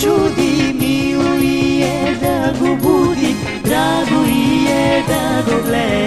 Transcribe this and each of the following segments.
čudi, miluje da go budi, drago je da go gleda.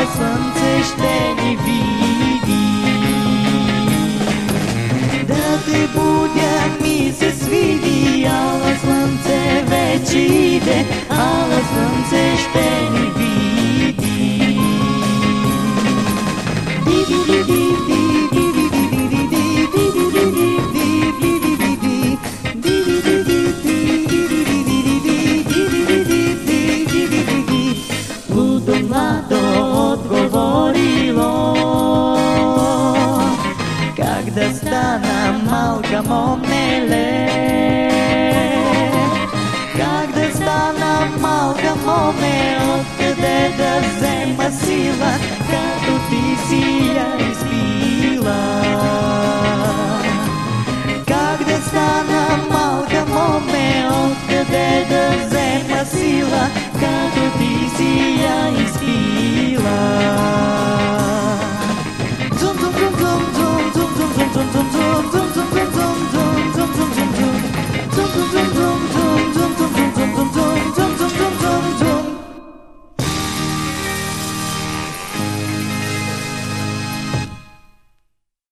care să înțește nividii. Da-te, budeac, mi se svidii, ia la slănțe vecide, она молча момнеле. Как дестана молча момнеле.